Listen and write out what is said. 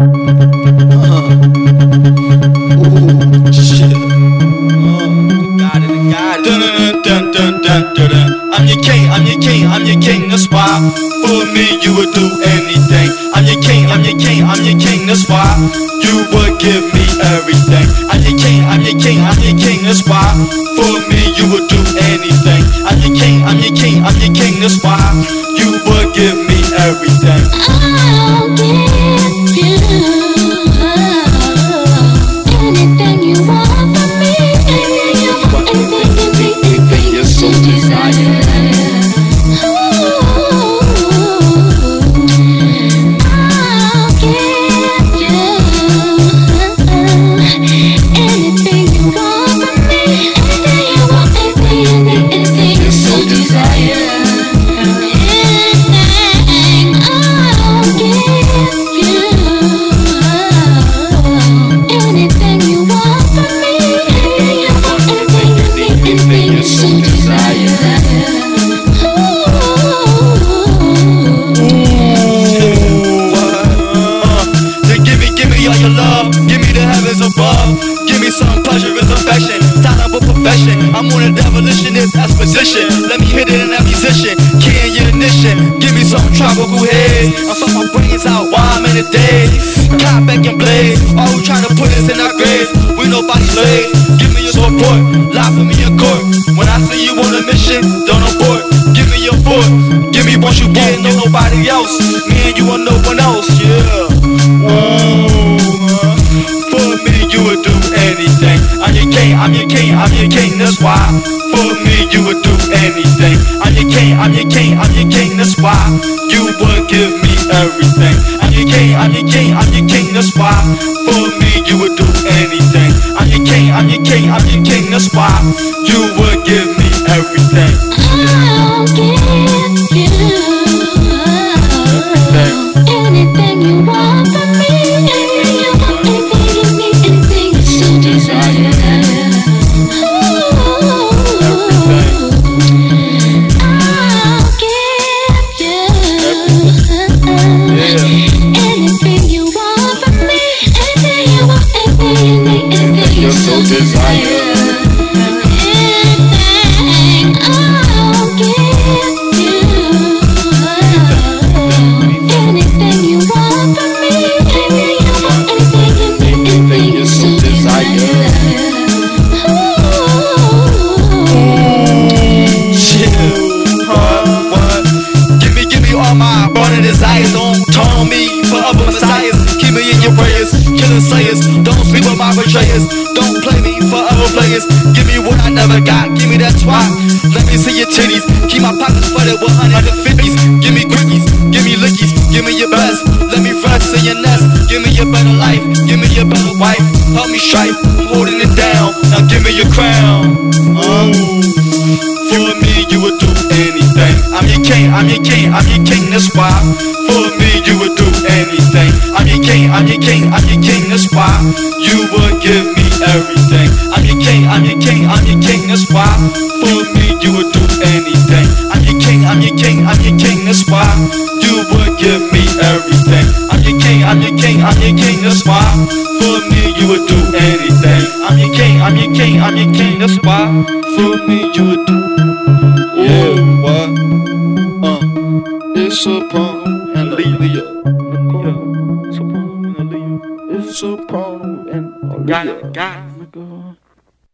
I'm your king, I'm your king, I'm your king, that's why For me you would do anything I'm your king, I'm your king, I'm your king, that's why You would give me everything I'm your king, I'm your king, I'm your king, that's why For me you would do anything I'm your king, I'm your king, I'm your king, that's why desire. Give me the heavens above. Give me some pleasure, it's affection. Sign up a profession. I'm on a demolitionist exposition. Let me hit it in that musician. Key in your ignition. Give me some tropical head. I saw my brains out while I'm in the day. Cop back and blaze. All who trying to put us in our graves. We nobody slaves. Give me your support. Lie for me in court. When I see you on a mission, don't abort. Give me your foot. Give me what you get, no nobody else. Me and you and no one else. Yeah. You would do anything. I'm your king, I'm your king, I'm your king, that's why. For me, you would do anything. I'm your king, I'm your king, I'm your king, that's why. You would give me everything. I'm your king, I'm your king, I'm your king, that's why. For me, you would do anything. I'm your king, I'm your king, I'm your king, that's why. You would give me everything. Burning desires. Don't turn on me for other messiahs. Keep me in your prayers, killing slayers. Don't sleep with my betrayers. Don't play me for other players. Give me what I never got. Give me that twat. Let me see your titties. Keep my pockets flooded with hundred and fifties. Give me quickies. Give me lickies. Give me your best. Let me rest in your nest. Give me your better life. Give me your better wife. Help me strife. I'm holding it down. Now give me your crown. Ooh. King, I'm your king, I'm your king, that's why. For me, you would do anything. I'm your king, I'm your king, I'm your king, that's why. You would give me everything. I'm your king, I'm your king, I'm your king, that's why. For me, you would do anything. I'm your king, I'm your king, I'm your king, that's why. You would give me everything. I'm your king, I'm your king, I'm your king, that's why. For me, you would do anything. I'm your king, I'm your king, I'm your king, that's why. For me, you would Soprano and. Lelia. Soprano and Lelia. It's Soprano and Lelia. Got it, got it.